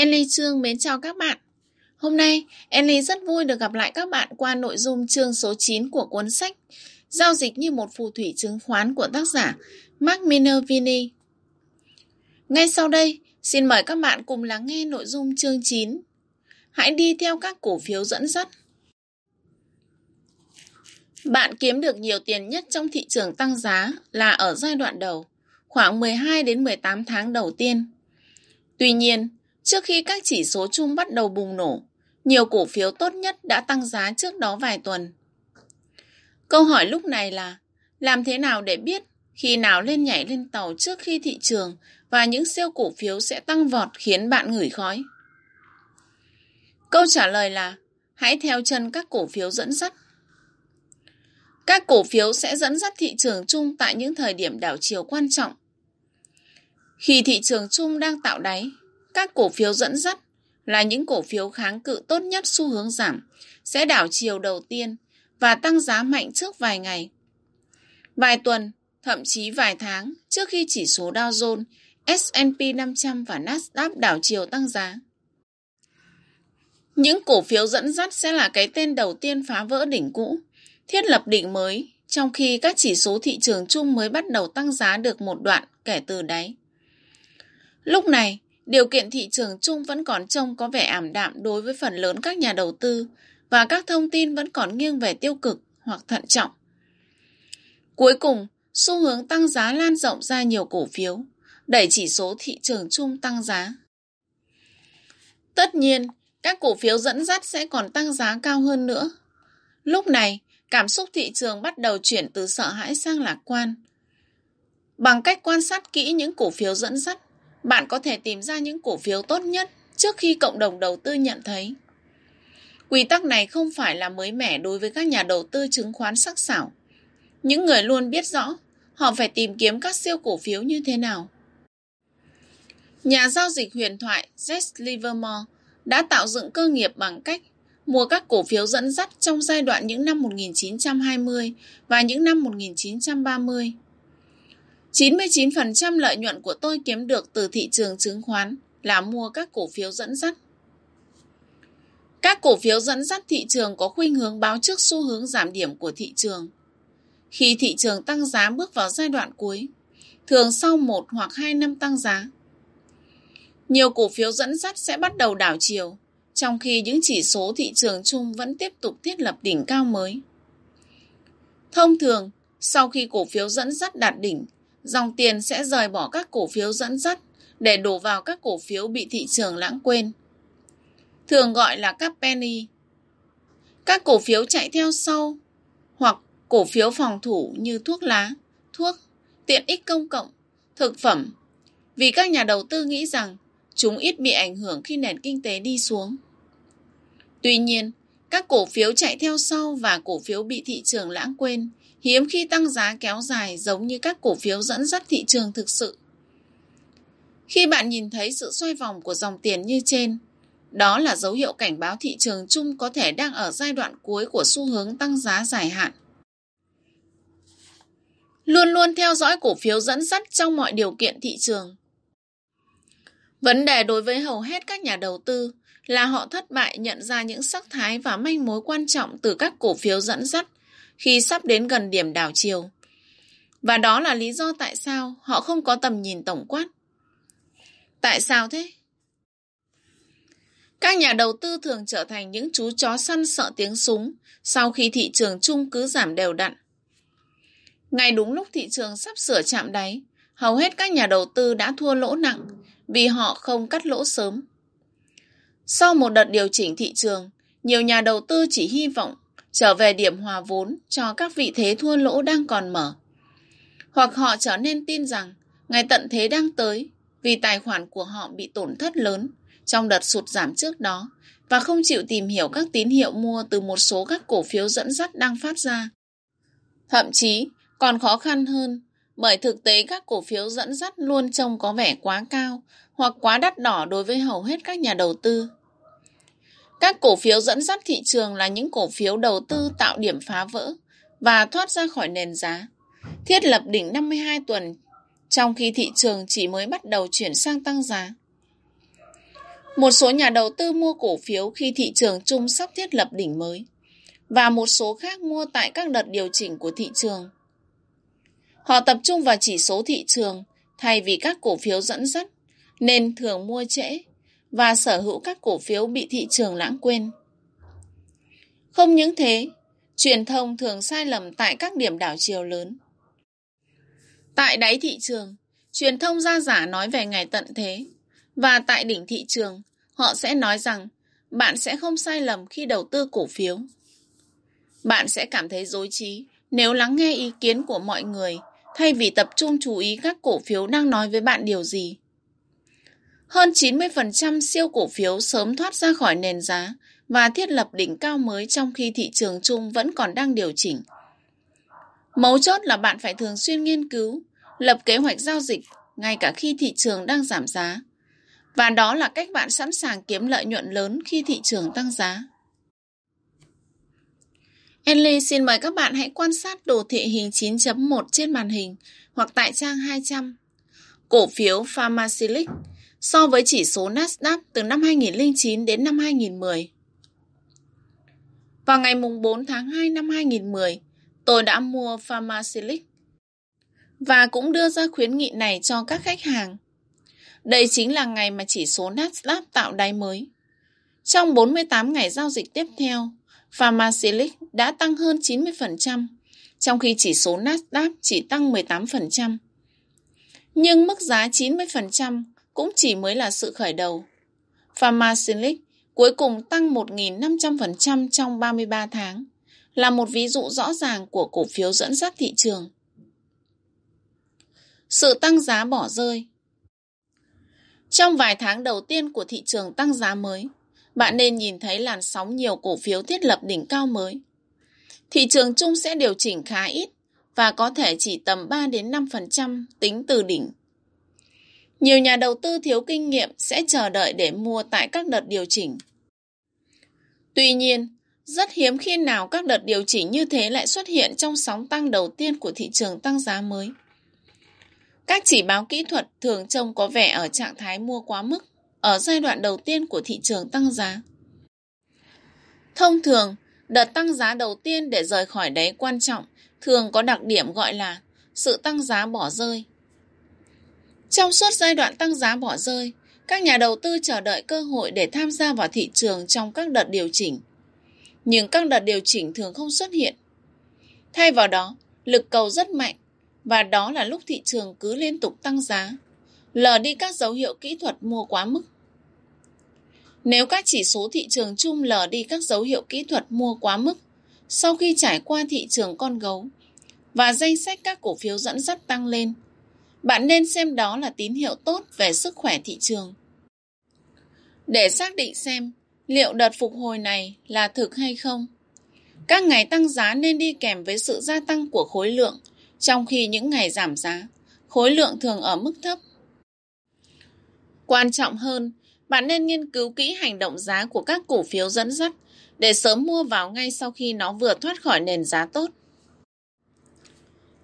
Ellie Trương mến chào các bạn. Hôm nay, Ellie rất vui được gặp lại các bạn qua nội dung chương số 9 của cuốn sách Giao dịch như một phù thủy chứng khoán của tác giả Mark Minervini. Ngay sau đây, xin mời các bạn cùng lắng nghe nội dung chương 9. Hãy đi theo các cổ phiếu dẫn dắt. Bạn kiếm được nhiều tiền nhất trong thị trường tăng giá là ở giai đoạn đầu, khoảng 12 đến 18 tháng đầu tiên. Tuy nhiên, Trước khi các chỉ số chung bắt đầu bùng nổ, nhiều cổ phiếu tốt nhất đã tăng giá trước đó vài tuần. Câu hỏi lúc này là làm thế nào để biết khi nào lên nhảy lên tàu trước khi thị trường và những siêu cổ phiếu sẽ tăng vọt khiến bạn ngửi khói? Câu trả lời là hãy theo chân các cổ phiếu dẫn dắt. Các cổ phiếu sẽ dẫn dắt thị trường chung tại những thời điểm đảo chiều quan trọng. Khi thị trường chung đang tạo đáy, các cổ phiếu dẫn dắt là những cổ phiếu kháng cự tốt nhất xu hướng giảm, sẽ đảo chiều đầu tiên và tăng giá mạnh trước vài ngày. Vài tuần, thậm chí vài tháng trước khi chỉ số Dow Jones, S&P 500 và Nasdaq đảo chiều tăng giá. Những cổ phiếu dẫn dắt sẽ là cái tên đầu tiên phá vỡ đỉnh cũ, thiết lập đỉnh mới, trong khi các chỉ số thị trường chung mới bắt đầu tăng giá được một đoạn kể từ đáy. Lúc này, điều kiện thị trường chung vẫn còn trông có vẻ ảm đạm đối với phần lớn các nhà đầu tư và các thông tin vẫn còn nghiêng về tiêu cực hoặc thận trọng. Cuối cùng, xu hướng tăng giá lan rộng ra nhiều cổ phiếu, đẩy chỉ số thị trường chung tăng giá. Tất nhiên, các cổ phiếu dẫn dắt sẽ còn tăng giá cao hơn nữa. Lúc này, cảm xúc thị trường bắt đầu chuyển từ sợ hãi sang lạc quan. Bằng cách quan sát kỹ những cổ phiếu dẫn dắt, bạn có thể tìm ra những cổ phiếu tốt nhất trước khi cộng đồng đầu tư nhận thấy. Quy tắc này không phải là mới mẻ đối với các nhà đầu tư chứng khoán sắc sảo. Những người luôn biết rõ họ phải tìm kiếm các siêu cổ phiếu như thế nào. Nhà giao dịch huyền thoại Jess Livermore đã tạo dựng cơ nghiệp bằng cách mua các cổ phiếu dẫn dắt trong giai đoạn những năm 1920 và những năm 1930. 99% lợi nhuận của tôi kiếm được từ thị trường chứng khoán là mua các cổ phiếu dẫn dắt. Các cổ phiếu dẫn dắt thị trường có khuynh hướng báo trước xu hướng giảm điểm của thị trường. Khi thị trường tăng giá bước vào giai đoạn cuối, thường sau một hoặc hai năm tăng giá, nhiều cổ phiếu dẫn dắt sẽ bắt đầu đảo chiều, trong khi những chỉ số thị trường chung vẫn tiếp tục thiết lập đỉnh cao mới. Thông thường, sau khi cổ phiếu dẫn dắt đạt đỉnh, dòng tiền sẽ rời bỏ các cổ phiếu dẫn dắt để đổ vào các cổ phiếu bị thị trường lãng quên. Thường gọi là các penny. Các cổ phiếu chạy theo sau hoặc cổ phiếu phòng thủ như thuốc lá, thuốc, tiện ích công cộng, thực phẩm vì các nhà đầu tư nghĩ rằng chúng ít bị ảnh hưởng khi nền kinh tế đi xuống. Tuy nhiên, các cổ phiếu chạy theo sau và cổ phiếu bị thị trường lãng quên hiếm khi tăng giá kéo dài giống như các cổ phiếu dẫn dắt thị trường thực sự. Khi bạn nhìn thấy sự xoay vòng của dòng tiền như trên, đó là dấu hiệu cảnh báo thị trường chung có thể đang ở giai đoạn cuối của xu hướng tăng giá dài hạn. Luôn luôn theo dõi cổ phiếu dẫn dắt trong mọi điều kiện thị trường. Vấn đề đối với hầu hết các nhà đầu tư là họ thất bại nhận ra những sắc thái và manh mối quan trọng từ các cổ phiếu dẫn dắt khi sắp đến gần điểm đảo chiều. Và đó là lý do tại sao họ không có tầm nhìn tổng quát. Tại sao thế? Các nhà đầu tư thường trở thành những chú chó săn sợ tiếng súng sau khi thị trường chung cứ giảm đều đặn. Ngay đúng lúc thị trường sắp sửa chạm đáy, hầu hết các nhà đầu tư đã thua lỗ nặng vì họ không cắt lỗ sớm. Sau một đợt điều chỉnh thị trường, nhiều nhà đầu tư chỉ hy vọng trở về điểm hòa vốn cho các vị thế thua lỗ đang còn mở. Hoặc họ trở nên tin rằng, ngày tận thế đang tới, vì tài khoản của họ bị tổn thất lớn trong đợt sụt giảm trước đó, và không chịu tìm hiểu các tín hiệu mua từ một số các cổ phiếu dẫn dắt đang phát ra. Thậm chí, còn khó khăn hơn, bởi thực tế các cổ phiếu dẫn dắt luôn trông có vẻ quá cao hoặc quá đắt đỏ đối với hầu hết các nhà đầu tư. Các cổ phiếu dẫn dắt thị trường là những cổ phiếu đầu tư tạo điểm phá vỡ và thoát ra khỏi nền giá, thiết lập đỉnh 52 tuần, trong khi thị trường chỉ mới bắt đầu chuyển sang tăng giá. Một số nhà đầu tư mua cổ phiếu khi thị trường chung sắp thiết lập đỉnh mới và một số khác mua tại các đợt điều chỉnh của thị trường. Họ tập trung vào chỉ số thị trường thay vì các cổ phiếu dẫn dắt nên thường mua trễ và sở hữu các cổ phiếu bị thị trường lãng quên. Không những thế, truyền thông thường sai lầm tại các điểm đảo chiều lớn. Tại đáy thị trường, truyền thông ra giả nói về ngày tận thế và tại đỉnh thị trường, họ sẽ nói rằng bạn sẽ không sai lầm khi đầu tư cổ phiếu. Bạn sẽ cảm thấy dối trí nếu lắng nghe ý kiến của mọi người thay vì tập trung chú ý các cổ phiếu đang nói với bạn điều gì. Hơn 90% siêu cổ phiếu sớm thoát ra khỏi nền giá và thiết lập đỉnh cao mới trong khi thị trường chung vẫn còn đang điều chỉnh. Mấu chốt là bạn phải thường xuyên nghiên cứu, lập kế hoạch giao dịch ngay cả khi thị trường đang giảm giá. Và đó là cách bạn sẵn sàng kiếm lợi nhuận lớn khi thị trường tăng giá. Enly xin mời các bạn hãy quan sát đồ thị hình 9.1 trên màn hình hoặc tại trang 200. Cổ phiếu Pharmacilic so với chỉ số Nasdaq từ năm 2009 đến năm 2010. Vào ngày 4 tháng 2 năm 2010, tôi đã mua Pharmacilic và cũng đưa ra khuyến nghị này cho các khách hàng. Đây chính là ngày mà chỉ số Nasdaq tạo đáy mới. Trong 48 ngày giao dịch tiếp theo, Pharmacilic đã tăng hơn 90%, trong khi chỉ số Nasdaq chỉ tăng 18%. Nhưng mức giá 90% cũng chỉ mới là sự khởi đầu. Pharmacilic cuối cùng tăng 1.500% trong 33 tháng, là một ví dụ rõ ràng của cổ phiếu dẫn dắt thị trường. Sự tăng giá bỏ rơi Trong vài tháng đầu tiên của thị trường tăng giá mới, bạn nên nhìn thấy làn sóng nhiều cổ phiếu thiết lập đỉnh cao mới. Thị trường chung sẽ điều chỉnh khá ít và có thể chỉ tầm 3 đến 5% tính từ đỉnh. Nhiều nhà đầu tư thiếu kinh nghiệm sẽ chờ đợi để mua tại các đợt điều chỉnh. Tuy nhiên, rất hiếm khi nào các đợt điều chỉnh như thế lại xuất hiện trong sóng tăng đầu tiên của thị trường tăng giá mới. Các chỉ báo kỹ thuật thường trông có vẻ ở trạng thái mua quá mức ở giai đoạn đầu tiên của thị trường tăng giá. Thông thường, đợt tăng giá đầu tiên để rời khỏi đáy quan trọng thường có đặc điểm gọi là sự tăng giá bỏ rơi. Trong suốt giai đoạn tăng giá bỏ rơi, các nhà đầu tư chờ đợi cơ hội để tham gia vào thị trường trong các đợt điều chỉnh. Nhưng các đợt điều chỉnh thường không xuất hiện. Thay vào đó, lực cầu rất mạnh và đó là lúc thị trường cứ liên tục tăng giá, lờ đi các dấu hiệu kỹ thuật mua quá mức. Nếu các chỉ số thị trường chung lờ đi các dấu hiệu kỹ thuật mua quá mức sau khi trải qua thị trường con gấu và danh sách các cổ phiếu dẫn dắt tăng lên, bạn nên xem đó là tín hiệu tốt về sức khỏe thị trường. Để xác định xem liệu đợt phục hồi này là thực hay không, các ngày tăng giá nên đi kèm với sự gia tăng của khối lượng, trong khi những ngày giảm giá, khối lượng thường ở mức thấp. Quan trọng hơn, bạn nên nghiên cứu kỹ hành động giá của các cổ phiếu dẫn dắt để sớm mua vào ngay sau khi nó vừa thoát khỏi nền giá tốt.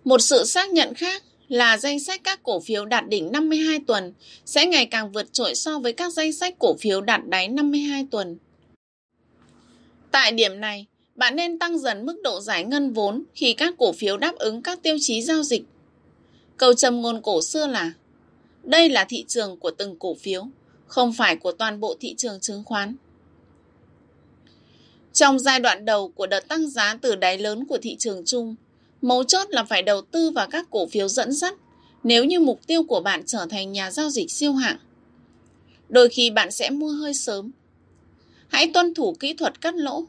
Một sự xác nhận khác là danh sách các cổ phiếu đạt đỉnh 52 tuần sẽ ngày càng vượt trội so với các danh sách cổ phiếu đạt đáy 52 tuần. Tại điểm này, bạn nên tăng dần mức độ giải ngân vốn khi các cổ phiếu đáp ứng các tiêu chí giao dịch. Câu trầm ngôn cổ xưa là đây là thị trường của từng cổ phiếu, không phải của toàn bộ thị trường chứng khoán. Trong giai đoạn đầu của đợt tăng giá từ đáy lớn của thị trường chung, Mấu chốt là phải đầu tư vào các cổ phiếu dẫn dắt nếu như mục tiêu của bạn trở thành nhà giao dịch siêu hạng. Đôi khi bạn sẽ mua hơi sớm. Hãy tuân thủ kỹ thuật cắt lỗ.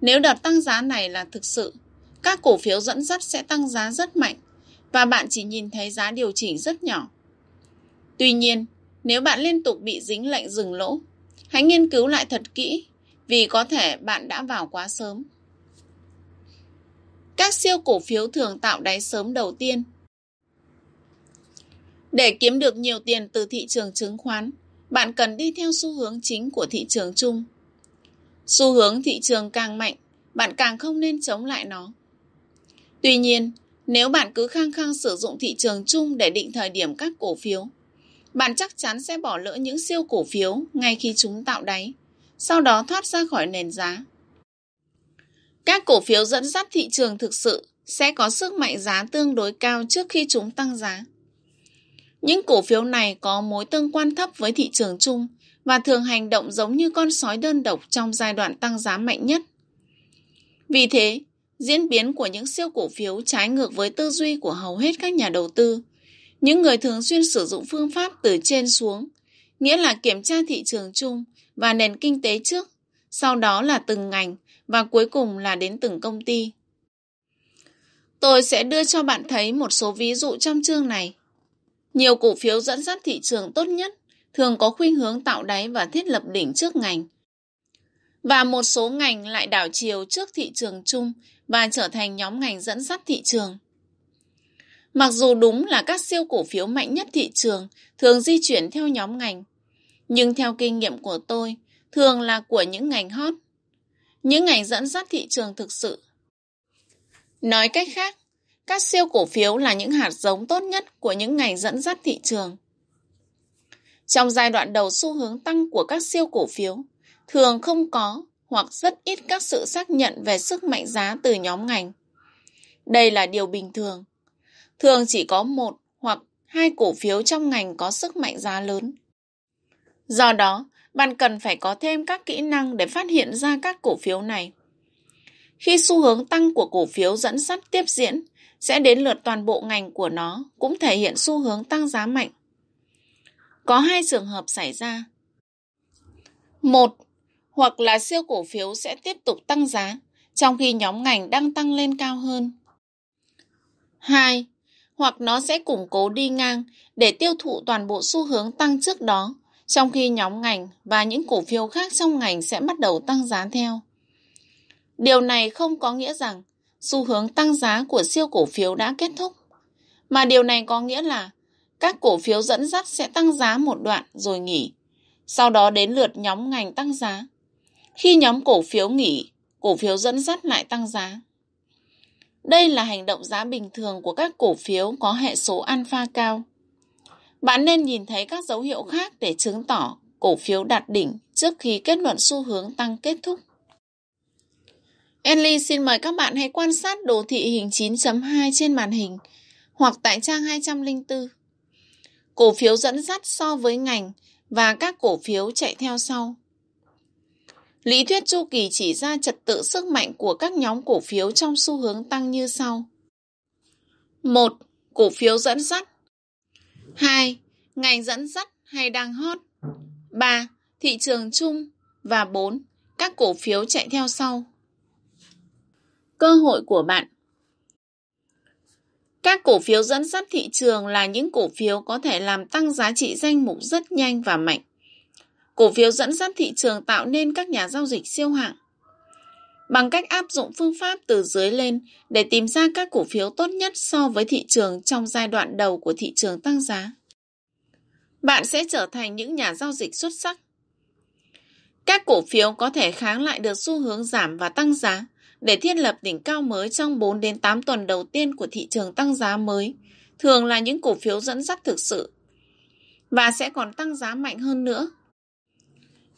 Nếu đợt tăng giá này là thực sự, các cổ phiếu dẫn dắt sẽ tăng giá rất mạnh và bạn chỉ nhìn thấy giá điều chỉnh rất nhỏ. Tuy nhiên, nếu bạn liên tục bị dính lệnh dừng lỗ, hãy nghiên cứu lại thật kỹ vì có thể bạn đã vào quá sớm. Các siêu cổ phiếu thường tạo đáy sớm đầu tiên. Để kiếm được nhiều tiền từ thị trường chứng khoán, bạn cần đi theo xu hướng chính của thị trường chung. Xu hướng thị trường càng mạnh, bạn càng không nên chống lại nó. Tuy nhiên, nếu bạn cứ khăng khăng sử dụng thị trường chung để định thời điểm các cổ phiếu, bạn chắc chắn sẽ bỏ lỡ những siêu cổ phiếu ngay khi chúng tạo đáy, sau đó thoát ra khỏi nền giá. Các cổ phiếu dẫn dắt thị trường thực sự sẽ có sức mạnh giá tương đối cao trước khi chúng tăng giá. Những cổ phiếu này có mối tương quan thấp với thị trường chung và thường hành động giống như con sói đơn độc trong giai đoạn tăng giá mạnh nhất. Vì thế, diễn biến của những siêu cổ phiếu trái ngược với tư duy của hầu hết các nhà đầu tư. Những người thường xuyên sử dụng phương pháp từ trên xuống, nghĩa là kiểm tra thị trường chung và nền kinh tế trước, sau đó là từng ngành và cuối cùng là đến từng công ty. Tôi sẽ đưa cho bạn thấy một số ví dụ trong chương này. Nhiều cổ phiếu dẫn dắt thị trường tốt nhất thường có khuynh hướng tạo đáy và thiết lập đỉnh trước ngành. Và một số ngành lại đảo chiều trước thị trường chung và trở thành nhóm ngành dẫn dắt thị trường. Mặc dù đúng là các siêu cổ phiếu mạnh nhất thị trường thường di chuyển theo nhóm ngành, nhưng theo kinh nghiệm của tôi, thường là của những ngành hot, những ngành dẫn dắt thị trường thực sự. Nói cách khác, các siêu cổ phiếu là những hạt giống tốt nhất của những ngành dẫn dắt thị trường. Trong giai đoạn đầu xu hướng tăng của các siêu cổ phiếu, thường không có hoặc rất ít các sự xác nhận về sức mạnh giá từ nhóm ngành. Đây là điều bình thường. Thường chỉ có một hoặc hai cổ phiếu trong ngành có sức mạnh giá lớn. Do đó, bạn cần phải có thêm các kỹ năng để phát hiện ra các cổ phiếu này. Khi xu hướng tăng của cổ phiếu dẫn dắt tiếp diễn, sẽ đến lượt toàn bộ ngành của nó cũng thể hiện xu hướng tăng giá mạnh. Có hai trường hợp xảy ra. Một, hoặc là siêu cổ phiếu sẽ tiếp tục tăng giá, trong khi nhóm ngành đang tăng lên cao hơn. Hai, hoặc nó sẽ củng cố đi ngang để tiêu thụ toàn bộ xu hướng tăng trước đó, trong khi nhóm ngành và những cổ phiếu khác trong ngành sẽ bắt đầu tăng giá theo. Điều này không có nghĩa rằng xu hướng tăng giá của siêu cổ phiếu đã kết thúc, mà điều này có nghĩa là các cổ phiếu dẫn dắt sẽ tăng giá một đoạn rồi nghỉ, sau đó đến lượt nhóm ngành tăng giá. Khi nhóm cổ phiếu nghỉ, cổ phiếu dẫn dắt lại tăng giá. Đây là hành động giá bình thường của các cổ phiếu có hệ số alpha cao. Bạn nên nhìn thấy các dấu hiệu khác để chứng tỏ cổ phiếu đạt đỉnh trước khi kết luận xu hướng tăng kết thúc. Enly xin mời các bạn hãy quan sát đồ thị hình 9.2 trên màn hình hoặc tại trang 204. Cổ phiếu dẫn dắt so với ngành và các cổ phiếu chạy theo sau. Lý thuyết chu kỳ chỉ ra trật tự sức mạnh của các nhóm cổ phiếu trong xu hướng tăng như sau. 1. Cổ phiếu dẫn dắt 2. Ngành dẫn dắt hay đang hot 3. Thị trường chung và 4. Các cổ phiếu chạy theo sau. Cơ hội của bạn Các cổ phiếu dẫn dắt thị trường là những cổ phiếu có thể làm tăng giá trị danh mục rất nhanh và mạnh. Cổ phiếu dẫn dắt thị trường tạo nên các nhà giao dịch siêu hạng. Bằng cách áp dụng phương pháp từ dưới lên để tìm ra các cổ phiếu tốt nhất so với thị trường trong giai đoạn đầu của thị trường tăng giá. Bạn sẽ trở thành những nhà giao dịch xuất sắc. Các cổ phiếu có thể kháng lại được xu hướng giảm và tăng giá để thiết lập đỉnh cao mới trong 4 đến 8 tuần đầu tiên của thị trường tăng giá mới, thường là những cổ phiếu dẫn dắt thực sự và sẽ còn tăng giá mạnh hơn nữa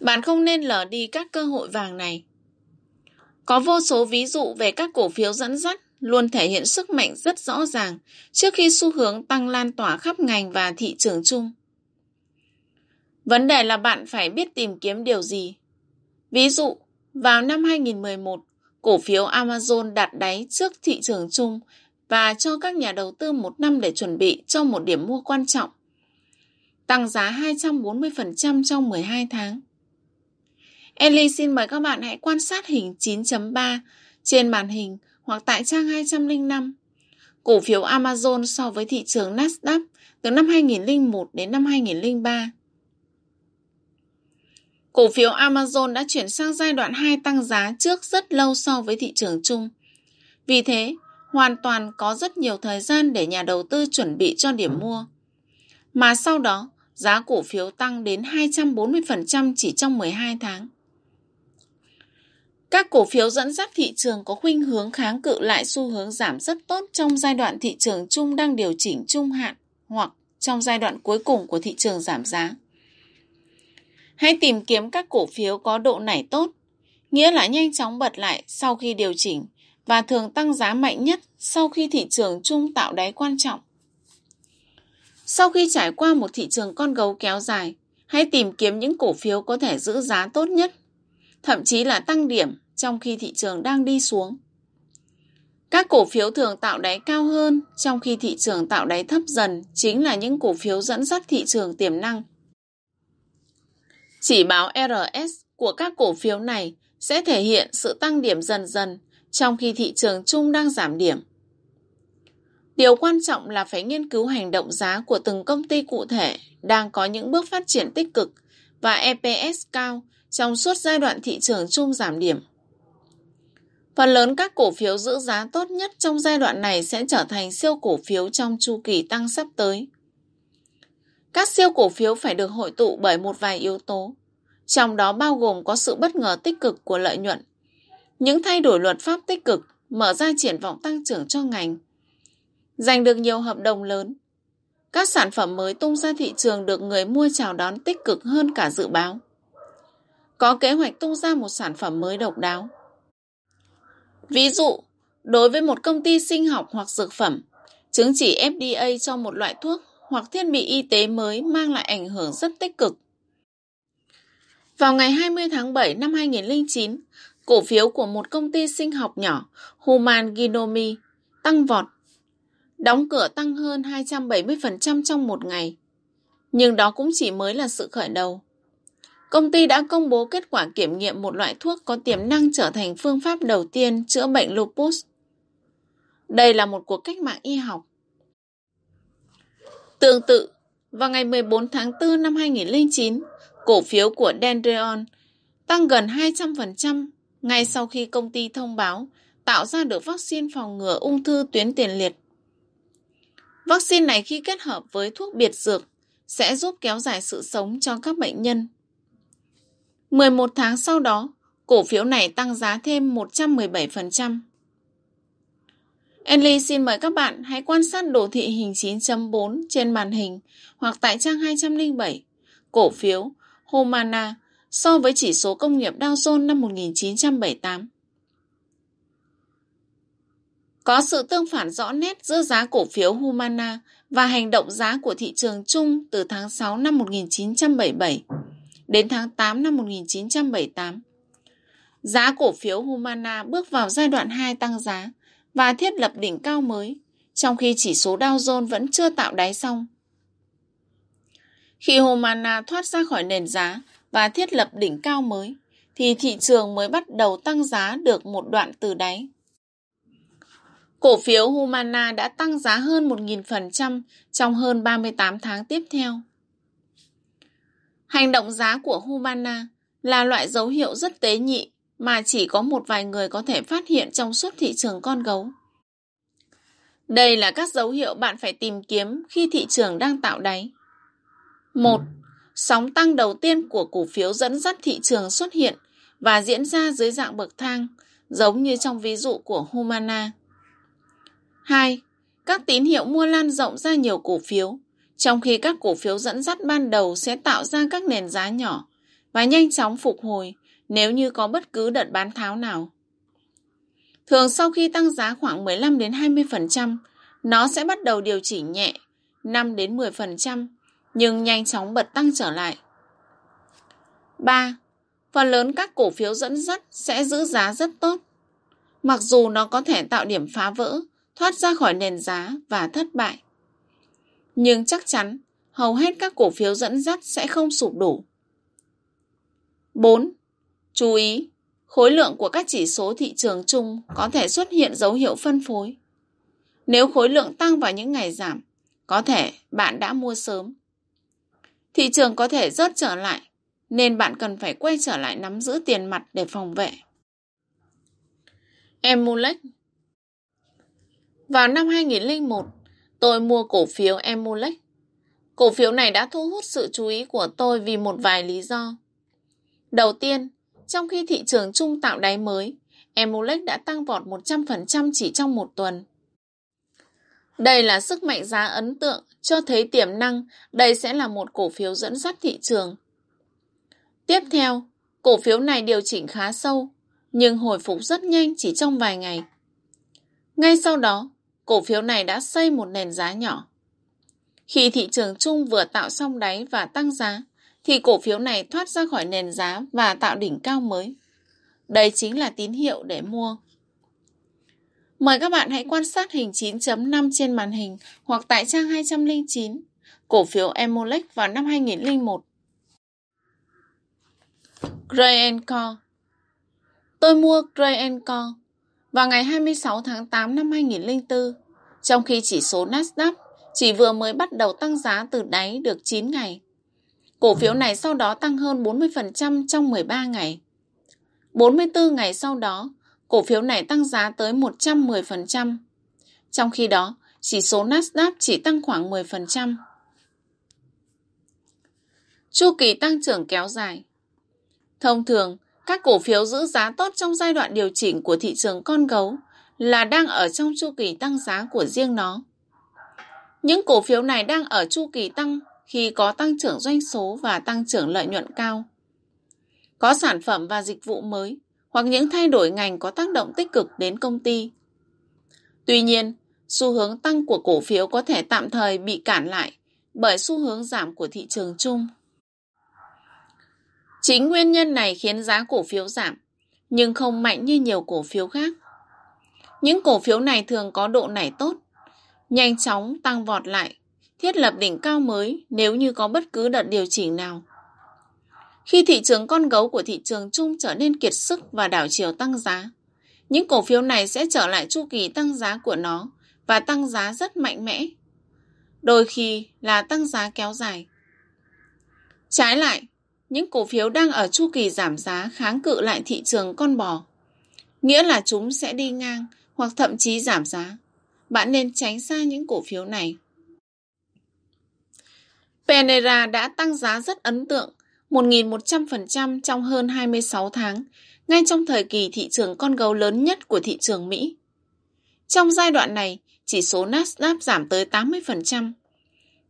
bạn không nên lỡ đi các cơ hội vàng này. Có vô số ví dụ về các cổ phiếu dẫn dắt luôn thể hiện sức mạnh rất rõ ràng trước khi xu hướng tăng lan tỏa khắp ngành và thị trường chung. Vấn đề là bạn phải biết tìm kiếm điều gì. Ví dụ, vào năm 2011, cổ phiếu Amazon đạt đáy trước thị trường chung và cho các nhà đầu tư một năm để chuẩn bị cho một điểm mua quan trọng. Tăng giá 240% trong 12 tháng. Ellie xin mời các bạn hãy quan sát hình 9.3 trên màn hình hoặc tại trang 205. Cổ phiếu Amazon so với thị trường Nasdaq từ năm 2001 đến năm 2003. Cổ phiếu Amazon đã chuyển sang giai đoạn 2 tăng giá trước rất lâu so với thị trường chung. Vì thế, hoàn toàn có rất nhiều thời gian để nhà đầu tư chuẩn bị cho điểm mua. Mà sau đó, giá cổ phiếu tăng đến 240% chỉ trong 12 tháng. Các cổ phiếu dẫn dắt thị trường có khuynh hướng kháng cự lại xu hướng giảm rất tốt trong giai đoạn thị trường chung đang điều chỉnh trung hạn hoặc trong giai đoạn cuối cùng của thị trường giảm giá. Hãy tìm kiếm các cổ phiếu có độ nảy tốt, nghĩa là nhanh chóng bật lại sau khi điều chỉnh và thường tăng giá mạnh nhất sau khi thị trường chung tạo đáy quan trọng. Sau khi trải qua một thị trường con gấu kéo dài, hãy tìm kiếm những cổ phiếu có thể giữ giá tốt nhất, thậm chí là tăng điểm trong khi thị trường đang đi xuống. Các cổ phiếu thường tạo đáy cao hơn, trong khi thị trường tạo đáy thấp dần chính là những cổ phiếu dẫn dắt thị trường tiềm năng. Chỉ báo RS của các cổ phiếu này sẽ thể hiện sự tăng điểm dần dần trong khi thị trường chung đang giảm điểm. Điều quan trọng là phải nghiên cứu hành động giá của từng công ty cụ thể đang có những bước phát triển tích cực và EPS cao trong suốt giai đoạn thị trường chung giảm điểm. Phần lớn các cổ phiếu giữ giá tốt nhất trong giai đoạn này sẽ trở thành siêu cổ phiếu trong chu kỳ tăng sắp tới. Các siêu cổ phiếu phải được hội tụ bởi một vài yếu tố, trong đó bao gồm có sự bất ngờ tích cực của lợi nhuận, những thay đổi luật pháp tích cực mở ra triển vọng tăng trưởng cho ngành, giành được nhiều hợp đồng lớn. Các sản phẩm mới tung ra thị trường được người mua chào đón tích cực hơn cả dự báo. Có kế hoạch tung ra một sản phẩm mới độc đáo Ví dụ, đối với một công ty sinh học hoặc dược phẩm, chứng chỉ FDA cho một loại thuốc hoặc thiết bị y tế mới mang lại ảnh hưởng rất tích cực. Vào ngày 20 tháng 7 năm 2009, cổ phiếu của một công ty sinh học nhỏ Human Genome tăng vọt, đóng cửa tăng hơn 270% trong một ngày. Nhưng đó cũng chỉ mới là sự khởi đầu. Công ty đã công bố kết quả kiểm nghiệm một loại thuốc có tiềm năng trở thành phương pháp đầu tiên chữa bệnh lupus. Đây là một cuộc cách mạng y học. Tương tự, vào ngày 14 tháng 4 năm 2009, cổ phiếu của Dendreon tăng gần 200% ngay sau khi công ty thông báo tạo ra được vaccine phòng ngừa ung thư tuyến tiền liệt. Vaccine này khi kết hợp với thuốc biệt dược sẽ giúp kéo dài sự sống cho các bệnh nhân. 11 tháng sau đó, cổ phiếu này tăng giá thêm 117%. Enly xin mời các bạn hãy quan sát đồ thị hình 9.4 trên màn hình hoặc tại trang 207, cổ phiếu Humana so với chỉ số công nghiệp Dow Jones năm 1978. Có sự tương phản rõ nét giữa giá cổ phiếu Humana và hành động giá của thị trường chung từ tháng 6 năm 1977 đến tháng 8 năm 1978. Giá cổ phiếu Humana bước vào giai đoạn 2 tăng giá và thiết lập đỉnh cao mới, trong khi chỉ số Dow Jones vẫn chưa tạo đáy xong. Khi Humana thoát ra khỏi nền giá và thiết lập đỉnh cao mới, thì thị trường mới bắt đầu tăng giá được một đoạn từ đáy. Cổ phiếu Humana đã tăng giá hơn 1.000% trong hơn 38 tháng tiếp theo. Hành động giá của Humana là loại dấu hiệu rất tế nhị mà chỉ có một vài người có thể phát hiện trong suốt thị trường con gấu. Đây là các dấu hiệu bạn phải tìm kiếm khi thị trường đang tạo đáy. 1. Sóng tăng đầu tiên của cổ phiếu dẫn dắt thị trường xuất hiện và diễn ra dưới dạng bậc thang, giống như trong ví dụ của Humana. 2. Các tín hiệu mua lan rộng ra nhiều cổ phiếu, trong khi các cổ phiếu dẫn dắt ban đầu sẽ tạo ra các nền giá nhỏ và nhanh chóng phục hồi nếu như có bất cứ đợt bán tháo nào. Thường sau khi tăng giá khoảng 15 đến 20%, nó sẽ bắt đầu điều chỉnh nhẹ 5 đến 10% nhưng nhanh chóng bật tăng trở lại. 3. Phần lớn các cổ phiếu dẫn dắt sẽ giữ giá rất tốt. Mặc dù nó có thể tạo điểm phá vỡ, thoát ra khỏi nền giá và thất bại nhưng chắc chắn hầu hết các cổ phiếu dẫn dắt sẽ không sụp đổ. 4. Chú ý, khối lượng của các chỉ số thị trường chung có thể xuất hiện dấu hiệu phân phối. Nếu khối lượng tăng vào những ngày giảm, có thể bạn đã mua sớm. Thị trường có thể rớt trở lại, nên bạn cần phải quay trở lại nắm giữ tiền mặt để phòng vệ. Emulec Vào năm 2001, Tôi mua cổ phiếu Emulex. Cổ phiếu này đã thu hút sự chú ý của tôi vì một vài lý do. Đầu tiên, trong khi thị trường chung tạo đáy mới, Emulex đã tăng vọt 100% chỉ trong một tuần. Đây là sức mạnh giá ấn tượng, cho thấy tiềm năng, đây sẽ là một cổ phiếu dẫn dắt thị trường. Tiếp theo, cổ phiếu này điều chỉnh khá sâu, nhưng hồi phục rất nhanh chỉ trong vài ngày. Ngay sau đó, cổ phiếu này đã xây một nền giá nhỏ. Khi thị trường chung vừa tạo xong đáy và tăng giá, thì cổ phiếu này thoát ra khỏi nền giá và tạo đỉnh cao mới. Đây chính là tín hiệu để mua. Mời các bạn hãy quan sát hình 9.5 trên màn hình hoặc tại trang 209, cổ phiếu Emolec vào năm 2001. Gray Co Tôi mua Gray Co vào ngày 26 tháng 8 năm 2004, trong khi chỉ số Nasdaq chỉ vừa mới bắt đầu tăng giá từ đáy được 9 ngày. Cổ phiếu này sau đó tăng hơn 40% trong 13 ngày. 44 ngày sau đó, cổ phiếu này tăng giá tới 110%. Trong khi đó, chỉ số Nasdaq chỉ tăng khoảng 10%. Chu kỳ tăng trưởng kéo dài Thông thường, các cổ phiếu giữ giá tốt trong giai đoạn điều chỉnh của thị trường con gấu là đang ở trong chu kỳ tăng giá của riêng nó. Những cổ phiếu này đang ở chu kỳ tăng khi có tăng trưởng doanh số và tăng trưởng lợi nhuận cao. Có sản phẩm và dịch vụ mới hoặc những thay đổi ngành có tác động tích cực đến công ty. Tuy nhiên, xu hướng tăng của cổ phiếu có thể tạm thời bị cản lại bởi xu hướng giảm của thị trường chung. Chính nguyên nhân này khiến giá cổ phiếu giảm, nhưng không mạnh như nhiều cổ phiếu khác. Những cổ phiếu này thường có độ nảy tốt, nhanh chóng tăng vọt lại, thiết lập đỉnh cao mới nếu như có bất cứ đợt điều chỉnh nào. Khi thị trường con gấu của thị trường chung trở nên kiệt sức và đảo chiều tăng giá, những cổ phiếu này sẽ trở lại chu kỳ tăng giá của nó và tăng giá rất mạnh mẽ. Đôi khi là tăng giá kéo dài. Trái lại, những cổ phiếu đang ở chu kỳ giảm giá kháng cự lại thị trường con bò. Nghĩa là chúng sẽ đi ngang hoặc thậm chí giảm giá. Bạn nên tránh xa những cổ phiếu này. Penera đã tăng giá rất ấn tượng, 1.100% trong hơn 26 tháng, ngay trong thời kỳ thị trường con gấu lớn nhất của thị trường Mỹ. Trong giai đoạn này, chỉ số Nasdaq giảm tới 80%.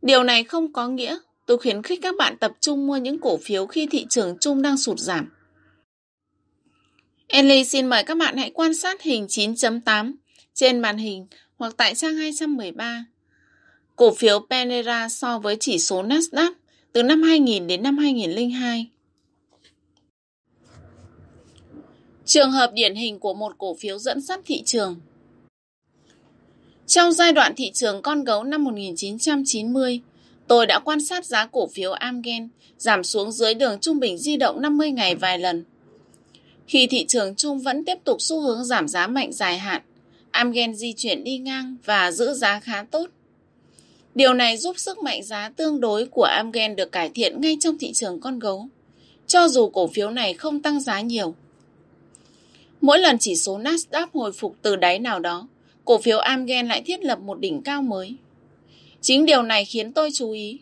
Điều này không có nghĩa tôi khuyến khích các bạn tập trung mua những cổ phiếu khi thị trường chung đang sụt giảm. Ellie xin mời các bạn hãy quan sát hình 9.8 trên màn hình hoặc tại trang 213. Cổ phiếu Panera so với chỉ số Nasdaq từ năm 2000 đến năm 2002. Trường hợp điển hình của một cổ phiếu dẫn dắt thị trường. Trong giai đoạn thị trường con gấu năm 1990, tôi đã quan sát giá cổ phiếu Amgen giảm xuống dưới đường trung bình di động 50 ngày vài lần. Khi thị trường chung vẫn tiếp tục xu hướng giảm giá mạnh dài hạn, Amgen di chuyển đi ngang và giữ giá khá tốt. Điều này giúp sức mạnh giá tương đối của Amgen được cải thiện ngay trong thị trường con gấu, cho dù cổ phiếu này không tăng giá nhiều. Mỗi lần chỉ số Nasdaq hồi phục từ đáy nào đó, cổ phiếu Amgen lại thiết lập một đỉnh cao mới. Chính điều này khiến tôi chú ý.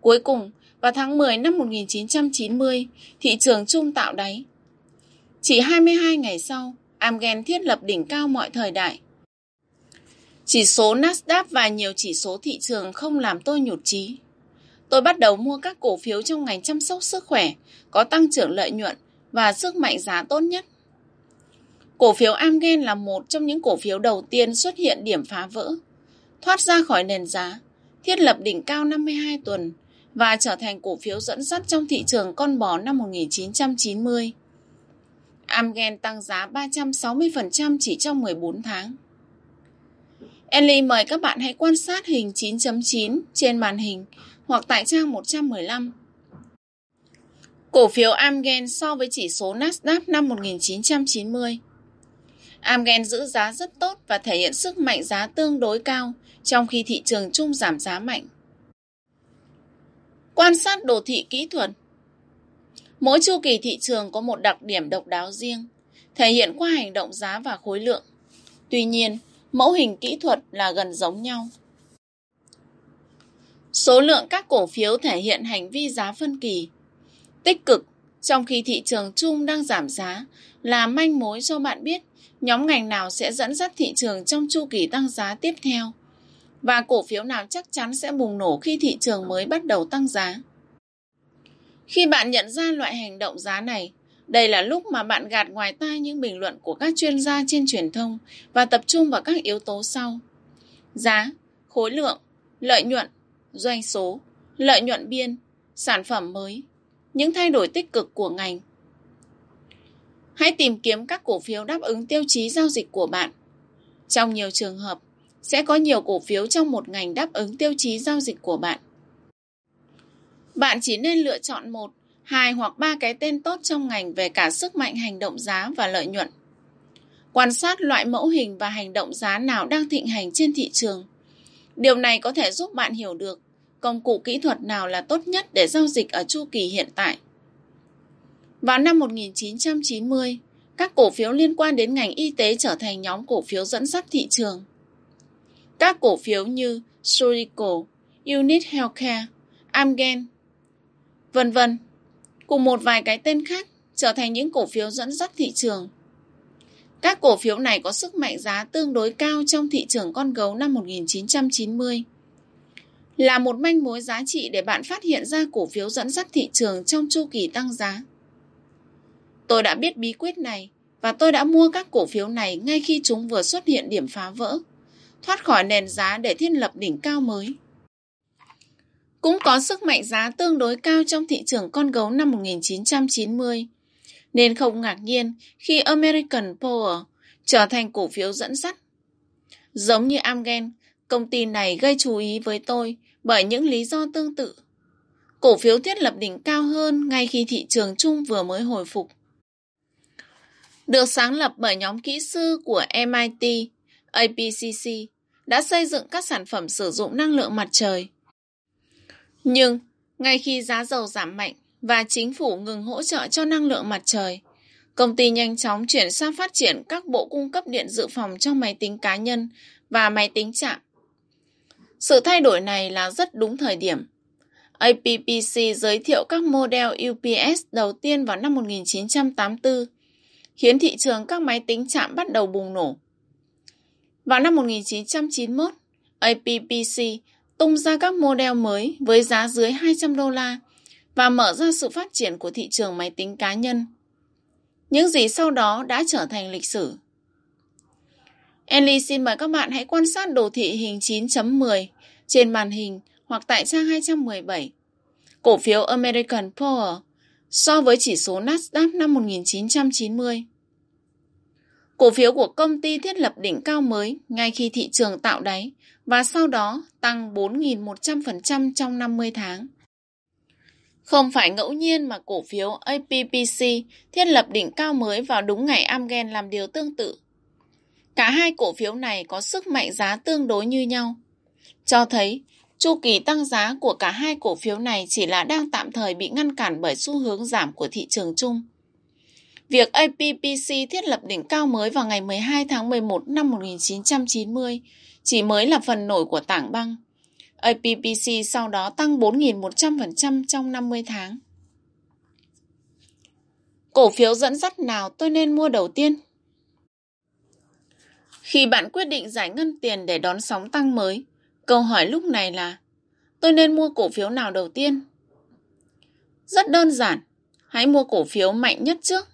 Cuối cùng, vào tháng 10 năm 1990, thị trường chung tạo đáy. Chỉ 22 ngày sau, Amgen thiết lập đỉnh cao mọi thời đại. Chỉ số Nasdaq và nhiều chỉ số thị trường không làm tôi nhụt chí. Tôi bắt đầu mua các cổ phiếu trong ngành chăm sóc sức khỏe, có tăng trưởng lợi nhuận và sức mạnh giá tốt nhất. Cổ phiếu Amgen là một trong những cổ phiếu đầu tiên xuất hiện điểm phá vỡ, thoát ra khỏi nền giá, thiết lập đỉnh cao 52 tuần và trở thành cổ phiếu dẫn dắt trong thị trường con bò năm 1990. Amgen tăng giá 360% chỉ trong 14 tháng. Ellie mời các bạn hãy quan sát hình 9.9 trên màn hình hoặc tại trang 115. Cổ phiếu Amgen so với chỉ số Nasdaq năm 1990. Amgen giữ giá rất tốt và thể hiện sức mạnh giá tương đối cao trong khi thị trường chung giảm giá mạnh. Quan sát đồ thị kỹ thuật Mỗi chu kỳ thị trường có một đặc điểm độc đáo riêng, thể hiện qua hành động giá và khối lượng. Tuy nhiên, mẫu hình kỹ thuật là gần giống nhau. Số lượng các cổ phiếu thể hiện hành vi giá phân kỳ. Tích cực, trong khi thị trường chung đang giảm giá, là manh mối cho bạn biết nhóm ngành nào sẽ dẫn dắt thị trường trong chu kỳ tăng giá tiếp theo và cổ phiếu nào chắc chắn sẽ bùng nổ khi thị trường mới bắt đầu tăng giá. Khi bạn nhận ra loại hành động giá này, đây là lúc mà bạn gạt ngoài tai những bình luận của các chuyên gia trên truyền thông và tập trung vào các yếu tố sau. Giá, khối lượng, lợi nhuận, doanh số, lợi nhuận biên, sản phẩm mới, những thay đổi tích cực của ngành. Hãy tìm kiếm các cổ phiếu đáp ứng tiêu chí giao dịch của bạn. Trong nhiều trường hợp, sẽ có nhiều cổ phiếu trong một ngành đáp ứng tiêu chí giao dịch của bạn. Bạn chỉ nên lựa chọn một, hai hoặc ba cái tên tốt trong ngành về cả sức mạnh hành động giá và lợi nhuận. Quan sát loại mẫu hình và hành động giá nào đang thịnh hành trên thị trường. Điều này có thể giúp bạn hiểu được công cụ kỹ thuật nào là tốt nhất để giao dịch ở chu kỳ hiện tại. Vào năm 1990, các cổ phiếu liên quan đến ngành y tế trở thành nhóm cổ phiếu dẫn dắt thị trường. Các cổ phiếu như Surico, Unit Healthcare, Amgen, vân vân, cùng một vài cái tên khác trở thành những cổ phiếu dẫn dắt thị trường. Các cổ phiếu này có sức mạnh giá tương đối cao trong thị trường con gấu năm 1990. Là một manh mối giá trị để bạn phát hiện ra cổ phiếu dẫn dắt thị trường trong chu kỳ tăng giá. Tôi đã biết bí quyết này và tôi đã mua các cổ phiếu này ngay khi chúng vừa xuất hiện điểm phá vỡ, thoát khỏi nền giá để thiết lập đỉnh cao mới. Cũng có sức mạnh giá tương đối cao trong thị trường con gấu năm 1990, nên không ngạc nhiên khi American Power trở thành cổ phiếu dẫn dắt. Giống như Amgen, công ty này gây chú ý với tôi bởi những lý do tương tự. Cổ phiếu thiết lập đỉnh cao hơn ngay khi thị trường chung vừa mới hồi phục được sáng lập bởi nhóm kỹ sư của MIT, APCC, đã xây dựng các sản phẩm sử dụng năng lượng mặt trời. Nhưng, ngay khi giá dầu giảm mạnh và chính phủ ngừng hỗ trợ cho năng lượng mặt trời, công ty nhanh chóng chuyển sang phát triển các bộ cung cấp điện dự phòng cho máy tính cá nhân và máy tính chạm. Sự thay đổi này là rất đúng thời điểm. APPC giới thiệu các model UPS đầu tiên vào năm 1984 khiến thị trường các máy tính chạm bắt đầu bùng nổ. Vào năm 1991, APPC tung ra các model mới với giá dưới 200 đô la và mở ra sự phát triển của thị trường máy tính cá nhân. Những gì sau đó đã trở thành lịch sử. Ellie xin mời các bạn hãy quan sát đồ thị hình 9.10 trên màn hình hoặc tại trang 217. Cổ phiếu American Power so với chỉ số Nasdaq năm 1990. Cổ phiếu của công ty thiết lập đỉnh cao mới ngay khi thị trường tạo đáy và sau đó tăng 4.100% trong 50 tháng. Không phải ngẫu nhiên mà cổ phiếu APPC thiết lập đỉnh cao mới vào đúng ngày Amgen làm điều tương tự. Cả hai cổ phiếu này có sức mạnh giá tương đối như nhau, cho thấy chu kỳ tăng giá của cả hai cổ phiếu này chỉ là đang tạm thời bị ngăn cản bởi xu hướng giảm của thị trường chung. Việc APPC thiết lập đỉnh cao mới vào ngày 12 tháng 11 năm 1990 chỉ mới là phần nổi của tảng băng. APPC sau đó tăng 4.100% trong 50 tháng. Cổ phiếu dẫn dắt nào tôi nên mua đầu tiên? Khi bạn quyết định giải ngân tiền để đón sóng tăng mới, câu hỏi lúc này là tôi nên mua cổ phiếu nào đầu tiên? Rất đơn giản, hãy mua cổ phiếu mạnh nhất trước.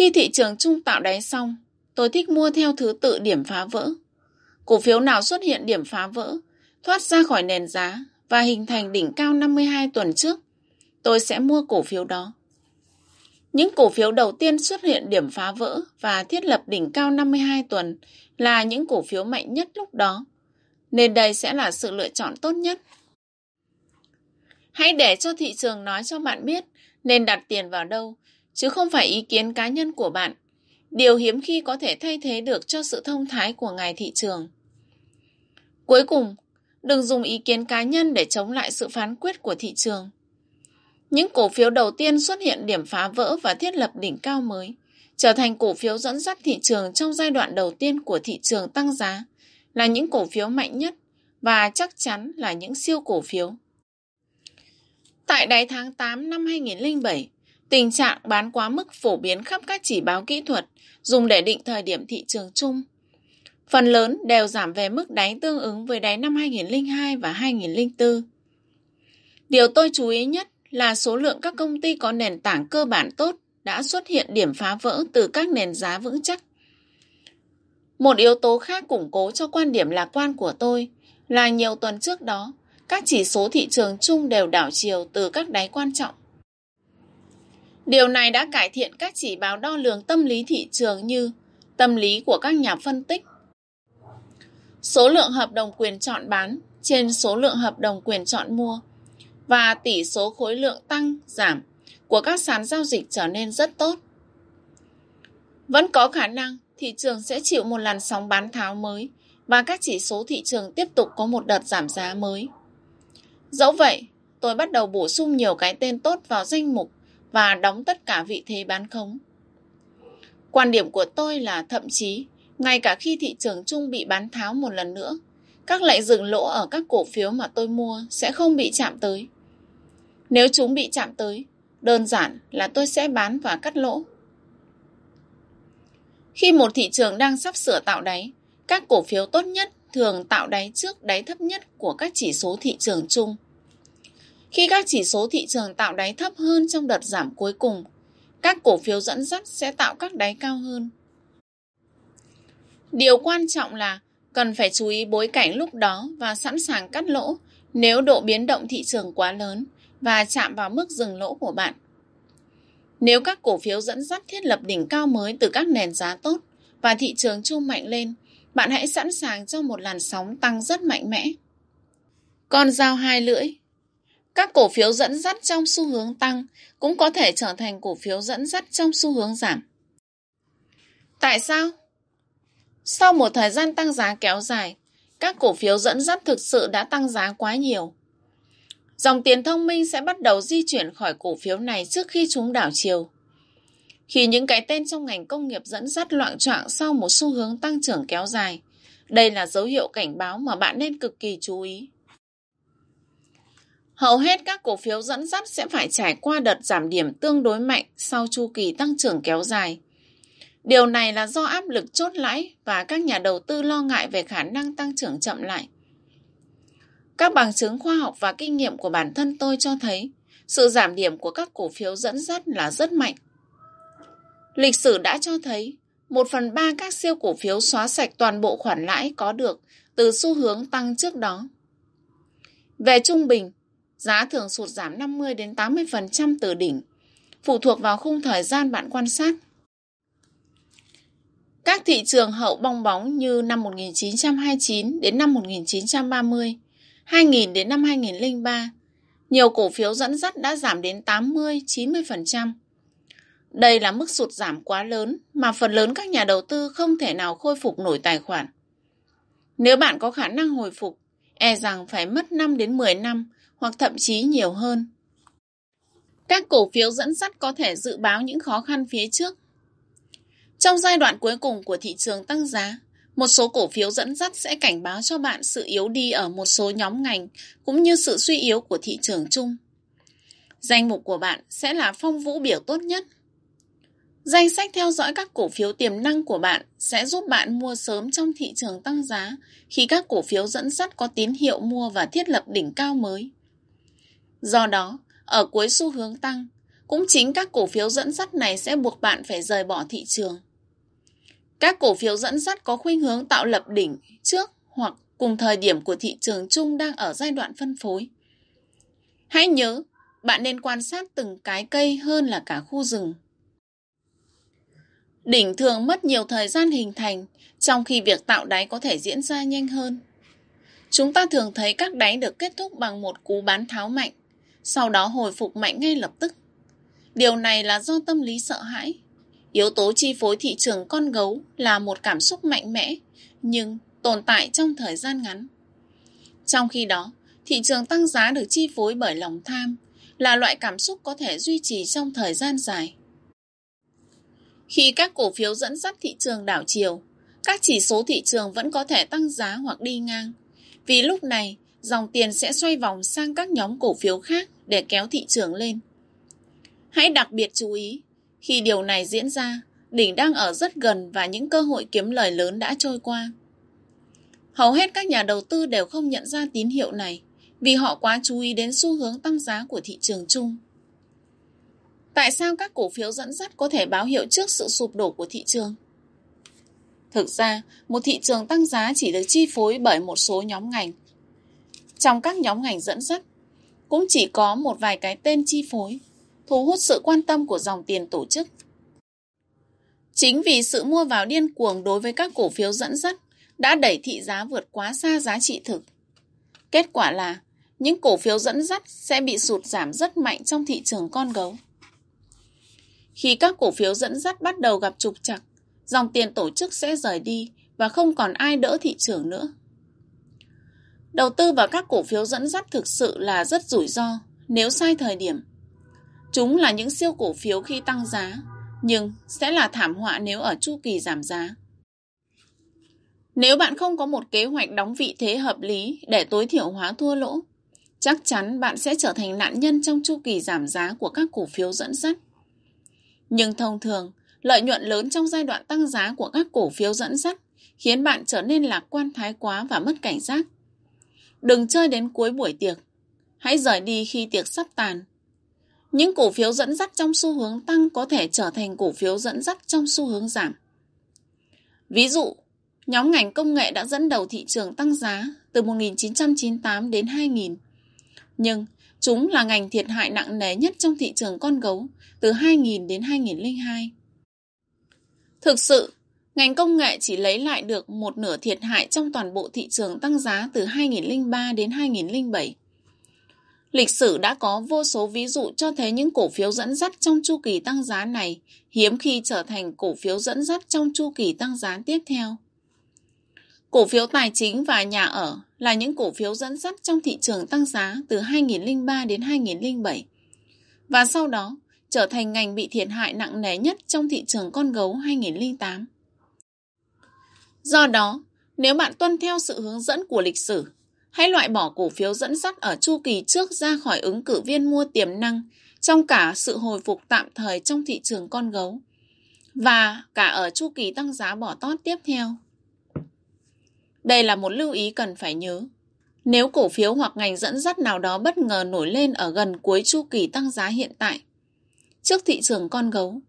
Khi thị trường chung tạo đáy xong, tôi thích mua theo thứ tự điểm phá vỡ. Cổ phiếu nào xuất hiện điểm phá vỡ, thoát ra khỏi nền giá và hình thành đỉnh cao 52 tuần trước, tôi sẽ mua cổ phiếu đó. Những cổ phiếu đầu tiên xuất hiện điểm phá vỡ và thiết lập đỉnh cao 52 tuần là những cổ phiếu mạnh nhất lúc đó, nên đây sẽ là sự lựa chọn tốt nhất. Hãy để cho thị trường nói cho bạn biết nên đặt tiền vào đâu chứ không phải ý kiến cá nhân của bạn. Điều hiếm khi có thể thay thế được cho sự thông thái của ngài thị trường. Cuối cùng, đừng dùng ý kiến cá nhân để chống lại sự phán quyết của thị trường. Những cổ phiếu đầu tiên xuất hiện điểm phá vỡ và thiết lập đỉnh cao mới, trở thành cổ phiếu dẫn dắt thị trường trong giai đoạn đầu tiên của thị trường tăng giá, là những cổ phiếu mạnh nhất và chắc chắn là những siêu cổ phiếu. Tại đáy tháng 8 năm 2007, Tình trạng bán quá mức phổ biến khắp các chỉ báo kỹ thuật dùng để định thời điểm thị trường chung. Phần lớn đều giảm về mức đáy tương ứng với đáy năm 2002 và 2004. Điều tôi chú ý nhất là số lượng các công ty có nền tảng cơ bản tốt đã xuất hiện điểm phá vỡ từ các nền giá vững chắc. Một yếu tố khác củng cố cho quan điểm lạc quan của tôi là nhiều tuần trước đó, các chỉ số thị trường chung đều đảo chiều từ các đáy quan trọng. Điều này đã cải thiện các chỉ báo đo lường tâm lý thị trường như tâm lý của các nhà phân tích, số lượng hợp đồng quyền chọn bán trên số lượng hợp đồng quyền chọn mua và tỷ số khối lượng tăng, giảm của các sàn giao dịch trở nên rất tốt. Vẫn có khả năng thị trường sẽ chịu một làn sóng bán tháo mới và các chỉ số thị trường tiếp tục có một đợt giảm giá mới. Dẫu vậy, tôi bắt đầu bổ sung nhiều cái tên tốt vào danh mục và đóng tất cả vị thế bán khống. Quan điểm của tôi là thậm chí, ngay cả khi thị trường chung bị bán tháo một lần nữa, các lệnh dừng lỗ ở các cổ phiếu mà tôi mua sẽ không bị chạm tới. Nếu chúng bị chạm tới, đơn giản là tôi sẽ bán và cắt lỗ. Khi một thị trường đang sắp sửa tạo đáy, các cổ phiếu tốt nhất thường tạo đáy trước đáy thấp nhất của các chỉ số thị trường chung. Khi các chỉ số thị trường tạo đáy thấp hơn trong đợt giảm cuối cùng, các cổ phiếu dẫn dắt sẽ tạo các đáy cao hơn. Điều quan trọng là cần phải chú ý bối cảnh lúc đó và sẵn sàng cắt lỗ nếu độ biến động thị trường quá lớn và chạm vào mức dừng lỗ của bạn. Nếu các cổ phiếu dẫn dắt thiết lập đỉnh cao mới từ các nền giá tốt và thị trường chung mạnh lên, bạn hãy sẵn sàng cho một làn sóng tăng rất mạnh mẽ. Con dao hai lưỡi các cổ phiếu dẫn dắt trong xu hướng tăng cũng có thể trở thành cổ phiếu dẫn dắt trong xu hướng giảm. Tại sao? Sau một thời gian tăng giá kéo dài, các cổ phiếu dẫn dắt thực sự đã tăng giá quá nhiều. Dòng tiền thông minh sẽ bắt đầu di chuyển khỏi cổ phiếu này trước khi chúng đảo chiều. Khi những cái tên trong ngành công nghiệp dẫn dắt loạn trọng sau một xu hướng tăng trưởng kéo dài, đây là dấu hiệu cảnh báo mà bạn nên cực kỳ chú ý. Hầu hết các cổ phiếu dẫn dắt sẽ phải trải qua đợt giảm điểm tương đối mạnh sau chu kỳ tăng trưởng kéo dài. Điều này là do áp lực chốt lãi và các nhà đầu tư lo ngại về khả năng tăng trưởng chậm lại. Các bằng chứng khoa học và kinh nghiệm của bản thân tôi cho thấy sự giảm điểm của các cổ phiếu dẫn dắt là rất mạnh. Lịch sử đã cho thấy một phần ba các siêu cổ phiếu xóa sạch toàn bộ khoản lãi có được từ xu hướng tăng trước đó. Về trung bình, giá thường sụt giảm 50 đến 80% từ đỉnh, phụ thuộc vào khung thời gian bạn quan sát. Các thị trường hậu bong bóng như năm 1929 đến năm 1930 2000 đến năm 2003, nhiều cổ phiếu dẫn dắt đã giảm đến 80-90%. Đây là mức sụt giảm quá lớn mà phần lớn các nhà đầu tư không thể nào khôi phục nổi tài khoản. Nếu bạn có khả năng hồi phục, e rằng phải mất 5 đến 10 năm hoặc thậm chí nhiều hơn. Các cổ phiếu dẫn dắt có thể dự báo những khó khăn phía trước. Trong giai đoạn cuối cùng của thị trường tăng giá, một số cổ phiếu dẫn dắt sẽ cảnh báo cho bạn sự yếu đi ở một số nhóm ngành cũng như sự suy yếu của thị trường chung. Danh mục của bạn sẽ là phong vũ biểu tốt nhất. Danh sách theo dõi các cổ phiếu tiềm năng của bạn sẽ giúp bạn mua sớm trong thị trường tăng giá khi các cổ phiếu dẫn dắt có tín hiệu mua và thiết lập đỉnh cao mới. Do đó, ở cuối xu hướng tăng, cũng chính các cổ phiếu dẫn dắt này sẽ buộc bạn phải rời bỏ thị trường. Các cổ phiếu dẫn dắt có khuynh hướng tạo lập đỉnh trước hoặc cùng thời điểm của thị trường chung đang ở giai đoạn phân phối. Hãy nhớ, bạn nên quan sát từng cái cây hơn là cả khu rừng. Đỉnh thường mất nhiều thời gian hình thành, trong khi việc tạo đáy có thể diễn ra nhanh hơn. Chúng ta thường thấy các đáy được kết thúc bằng một cú bán tháo mạnh, sau đó hồi phục mạnh ngay lập tức. Điều này là do tâm lý sợ hãi, Yếu tố chi phối thị trường con gấu là một cảm xúc mạnh mẽ, nhưng tồn tại trong thời gian ngắn. Trong khi đó, thị trường tăng giá được chi phối bởi lòng tham, là loại cảm xúc có thể duy trì trong thời gian dài. Khi các cổ phiếu dẫn dắt thị trường đảo chiều, các chỉ số thị trường vẫn có thể tăng giá hoặc đi ngang. Vì lúc này, dòng tiền sẽ xoay vòng sang các nhóm cổ phiếu khác để kéo thị trường lên. Hãy đặc biệt chú ý, khi điều này diễn ra, đỉnh đang ở rất gần và những cơ hội kiếm lời lớn đã trôi qua. Hầu hết các nhà đầu tư đều không nhận ra tín hiệu này vì họ quá chú ý đến xu hướng tăng giá của thị trường chung. Tại sao các cổ phiếu dẫn dắt có thể báo hiệu trước sự sụp đổ của thị trường? Thực ra, một thị trường tăng giá chỉ được chi phối bởi một số nhóm ngành. Trong các nhóm ngành dẫn dắt, cũng chỉ có một vài cái tên chi phối, thu hút sự quan tâm của dòng tiền tổ chức. Chính vì sự mua vào điên cuồng đối với các cổ phiếu dẫn dắt đã đẩy thị giá vượt quá xa giá trị thực. Kết quả là những cổ phiếu dẫn dắt sẽ bị sụt giảm rất mạnh trong thị trường con gấu. Khi các cổ phiếu dẫn dắt bắt đầu gặp trục trặc, dòng tiền tổ chức sẽ rời đi và không còn ai đỡ thị trường nữa. Đầu tư vào các cổ phiếu dẫn dắt thực sự là rất rủi ro nếu sai thời điểm. Chúng là những siêu cổ phiếu khi tăng giá, nhưng sẽ là thảm họa nếu ở chu kỳ giảm giá. Nếu bạn không có một kế hoạch đóng vị thế hợp lý để tối thiểu hóa thua lỗ, chắc chắn bạn sẽ trở thành nạn nhân trong chu kỳ giảm giá của các cổ phiếu dẫn dắt. Nhưng thông thường, lợi nhuận lớn trong giai đoạn tăng giá của các cổ phiếu dẫn dắt khiến bạn trở nên lạc quan thái quá và mất cảnh giác. Đừng chơi đến cuối buổi tiệc. Hãy rời đi khi tiệc sắp tàn. Những cổ phiếu dẫn dắt trong xu hướng tăng có thể trở thành cổ phiếu dẫn dắt trong xu hướng giảm. Ví dụ, nhóm ngành công nghệ đã dẫn đầu thị trường tăng giá từ 1998 đến 2000. Nhưng chúng là ngành thiệt hại nặng nề nhất trong thị trường con gấu từ 2000 đến 2002. Thực sự, ngành công nghệ chỉ lấy lại được một nửa thiệt hại trong toàn bộ thị trường tăng giá từ 2003 đến 2007. Lịch sử đã có vô số ví dụ cho thấy những cổ phiếu dẫn dắt trong chu kỳ tăng giá này hiếm khi trở thành cổ phiếu dẫn dắt trong chu kỳ tăng giá tiếp theo. Cổ phiếu tài chính và nhà ở là những cổ phiếu dẫn dắt trong thị trường tăng giá từ 2003 đến 2007 và sau đó trở thành ngành bị thiệt hại nặng nề nhất trong thị trường con gấu 2008. Do đó, nếu bạn tuân theo sự hướng dẫn của lịch sử, hãy loại bỏ cổ phiếu dẫn dắt ở chu kỳ trước ra khỏi ứng cử viên mua tiềm năng trong cả sự hồi phục tạm thời trong thị trường con gấu và cả ở chu kỳ tăng giá bỏ tót tiếp theo. Đây là một lưu ý cần phải nhớ. Nếu cổ phiếu hoặc ngành dẫn dắt nào đó bất ngờ nổi lên ở gần cuối chu kỳ tăng giá hiện tại, trước thị trường con gấu,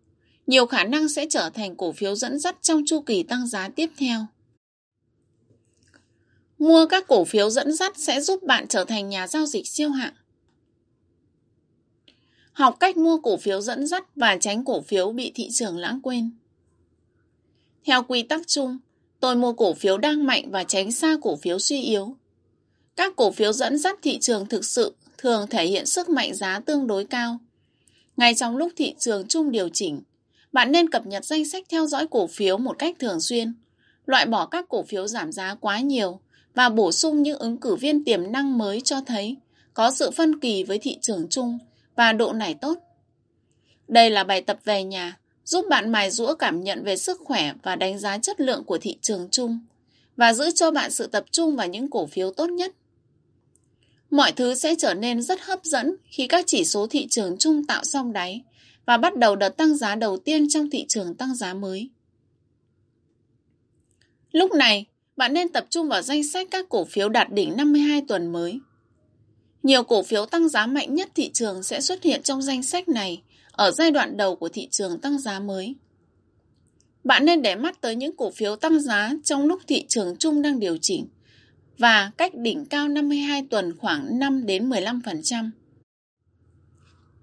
nhiều khả năng sẽ trở thành cổ phiếu dẫn dắt trong chu kỳ tăng giá tiếp theo. Mua các cổ phiếu dẫn dắt sẽ giúp bạn trở thành nhà giao dịch siêu hạng. Học cách mua cổ phiếu dẫn dắt và tránh cổ phiếu bị thị trường lãng quên. Theo quy tắc chung, tôi mua cổ phiếu đang mạnh và tránh xa cổ phiếu suy yếu. Các cổ phiếu dẫn dắt thị trường thực sự thường thể hiện sức mạnh giá tương đối cao. Ngay trong lúc thị trường chung điều chỉnh, bạn nên cập nhật danh sách theo dõi cổ phiếu một cách thường xuyên, loại bỏ các cổ phiếu giảm giá quá nhiều và bổ sung những ứng cử viên tiềm năng mới cho thấy có sự phân kỳ với thị trường chung và độ nảy tốt. Đây là bài tập về nhà, giúp bạn mài rũa cảm nhận về sức khỏe và đánh giá chất lượng của thị trường chung và giữ cho bạn sự tập trung vào những cổ phiếu tốt nhất. Mọi thứ sẽ trở nên rất hấp dẫn khi các chỉ số thị trường chung tạo xong đáy và bắt đầu đợt tăng giá đầu tiên trong thị trường tăng giá mới. Lúc này, bạn nên tập trung vào danh sách các cổ phiếu đạt đỉnh 52 tuần mới. Nhiều cổ phiếu tăng giá mạnh nhất thị trường sẽ xuất hiện trong danh sách này ở giai đoạn đầu của thị trường tăng giá mới. Bạn nên để mắt tới những cổ phiếu tăng giá trong lúc thị trường chung đang điều chỉnh và cách đỉnh cao 52 tuần khoảng 5 đến 15%.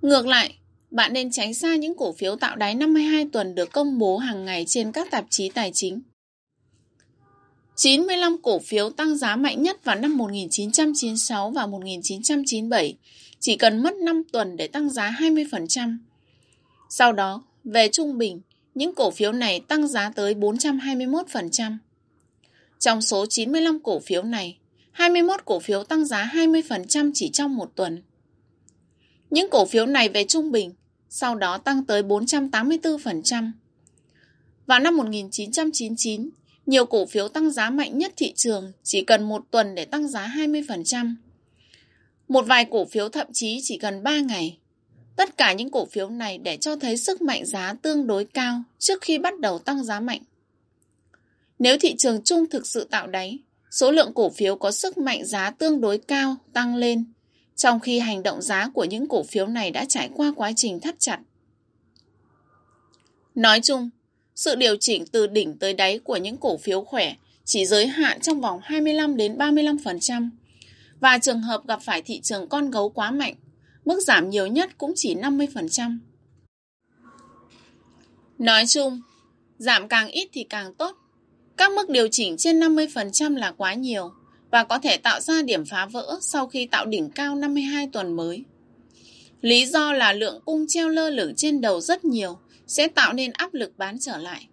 Ngược lại, bạn nên tránh xa những cổ phiếu tạo đáy 52 tuần được công bố hàng ngày trên các tạp chí tài chính. 95 cổ phiếu tăng giá mạnh nhất vào năm 1996 và 1997 chỉ cần mất 5 tuần để tăng giá 20%. Sau đó, về trung bình, những cổ phiếu này tăng giá tới 421%. Trong số 95 cổ phiếu này, 21 cổ phiếu tăng giá 20% chỉ trong một tuần. Những cổ phiếu này về trung bình, sau đó tăng tới 484%. Vào năm 1999, nhiều cổ phiếu tăng giá mạnh nhất thị trường chỉ cần một tuần để tăng giá 20%. Một vài cổ phiếu thậm chí chỉ cần 3 ngày. Tất cả những cổ phiếu này để cho thấy sức mạnh giá tương đối cao trước khi bắt đầu tăng giá mạnh. Nếu thị trường chung thực sự tạo đáy, số lượng cổ phiếu có sức mạnh giá tương đối cao tăng lên, trong khi hành động giá của những cổ phiếu này đã trải qua quá trình thắt chặt. Nói chung, sự điều chỉnh từ đỉnh tới đáy của những cổ phiếu khỏe chỉ giới hạn trong vòng 25 đến 35% và trường hợp gặp phải thị trường con gấu quá mạnh, mức giảm nhiều nhất cũng chỉ 50%. Nói chung, giảm càng ít thì càng tốt. Các mức điều chỉnh trên 50% là quá nhiều và có thể tạo ra điểm phá vỡ sau khi tạo đỉnh cao 52 tuần mới. Lý do là lượng cung treo lơ lửng trên đầu rất nhiều sẽ tạo nên áp lực bán trở lại.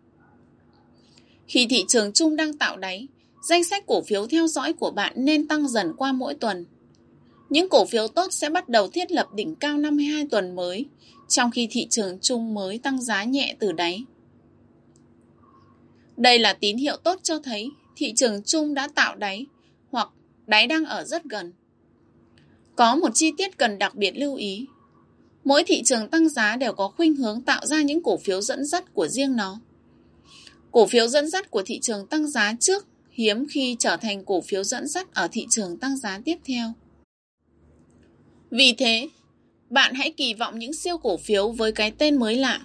Khi thị trường chung đang tạo đáy, danh sách cổ phiếu theo dõi của bạn nên tăng dần qua mỗi tuần. Những cổ phiếu tốt sẽ bắt đầu thiết lập đỉnh cao 52 tuần mới, trong khi thị trường chung mới tăng giá nhẹ từ đáy. Đây là tín hiệu tốt cho thấy thị trường chung đã tạo đáy hoặc đáy đang ở rất gần. Có một chi tiết cần đặc biệt lưu ý. Mỗi thị trường tăng giá đều có khuynh hướng tạo ra những cổ phiếu dẫn dắt của riêng nó. Cổ phiếu dẫn dắt của thị trường tăng giá trước hiếm khi trở thành cổ phiếu dẫn dắt ở thị trường tăng giá tiếp theo. Vì thế, bạn hãy kỳ vọng những siêu cổ phiếu với cái tên mới lạ.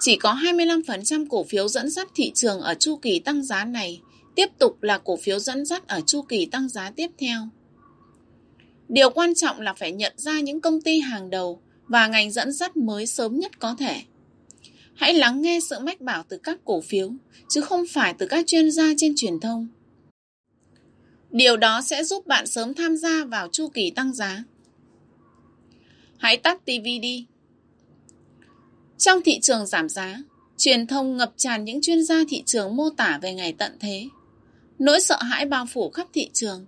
Chỉ có 25% cổ phiếu dẫn dắt thị trường ở chu kỳ tăng giá này tiếp tục là cổ phiếu dẫn dắt ở chu kỳ tăng giá tiếp theo. Điều quan trọng là phải nhận ra những công ty hàng đầu và ngành dẫn dắt mới sớm nhất có thể. Hãy lắng nghe sự mách bảo từ các cổ phiếu, chứ không phải từ các chuyên gia trên truyền thông. Điều đó sẽ giúp bạn sớm tham gia vào chu kỳ tăng giá. Hãy tắt TV đi. Trong thị trường giảm giá, truyền thông ngập tràn những chuyên gia thị trường mô tả về ngày tận thế. Nỗi sợ hãi bao phủ khắp thị trường.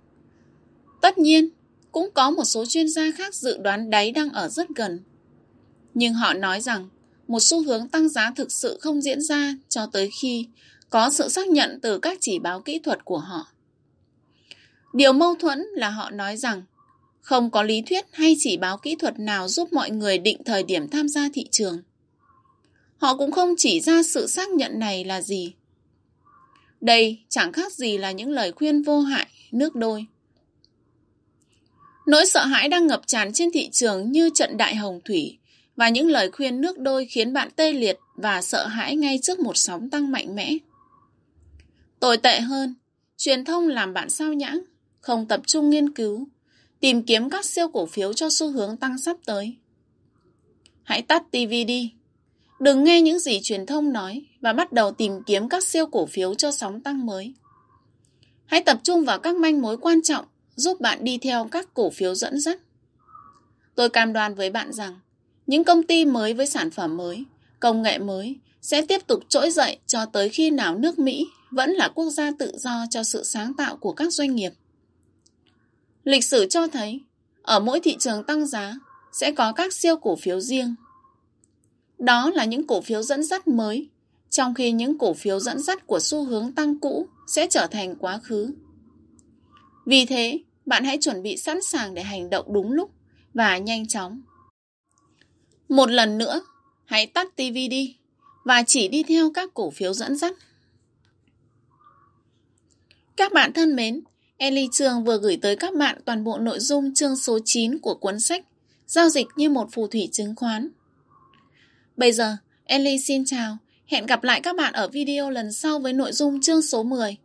Tất nhiên, cũng có một số chuyên gia khác dự đoán đáy đang ở rất gần. Nhưng họ nói rằng một xu hướng tăng giá thực sự không diễn ra cho tới khi có sự xác nhận từ các chỉ báo kỹ thuật của họ. Điều mâu thuẫn là họ nói rằng không có lý thuyết hay chỉ báo kỹ thuật nào giúp mọi người định thời điểm tham gia thị trường. Họ cũng không chỉ ra sự xác nhận này là gì. Đây chẳng khác gì là những lời khuyên vô hại, nước đôi. Nỗi sợ hãi đang ngập tràn trên thị trường như trận đại hồng thủy và những lời khuyên nước đôi khiến bạn tê liệt và sợ hãi ngay trước một sóng tăng mạnh mẽ. Tồi tệ hơn, truyền thông làm bạn sao nhãng, không tập trung nghiên cứu, tìm kiếm các siêu cổ phiếu cho xu hướng tăng sắp tới. Hãy tắt TV đi. Đừng nghe những gì truyền thông nói và bắt đầu tìm kiếm các siêu cổ phiếu cho sóng tăng mới. Hãy tập trung vào các manh mối quan trọng giúp bạn đi theo các cổ phiếu dẫn dắt. Tôi cam đoan với bạn rằng những công ty mới với sản phẩm mới, công nghệ mới sẽ tiếp tục trỗi dậy cho tới khi nào nước Mỹ vẫn là quốc gia tự do cho sự sáng tạo của các doanh nghiệp. Lịch sử cho thấy, ở mỗi thị trường tăng giá sẽ có các siêu cổ phiếu riêng. Đó là những cổ phiếu dẫn dắt mới, trong khi những cổ phiếu dẫn dắt của xu hướng tăng cũ sẽ trở thành quá khứ. Vì thế, bạn hãy chuẩn bị sẵn sàng để hành động đúng lúc và nhanh chóng. Một lần nữa, hãy tắt TV đi và chỉ đi theo các cổ phiếu dẫn dắt. Các bạn thân mến, Ellie Trường vừa gửi tới các bạn toàn bộ nội dung chương số 9 của cuốn sách Giao dịch như một phù thủy chứng khoán. Bây giờ, Ellie xin chào, hẹn gặp lại các bạn ở video lần sau với nội dung chương số 10.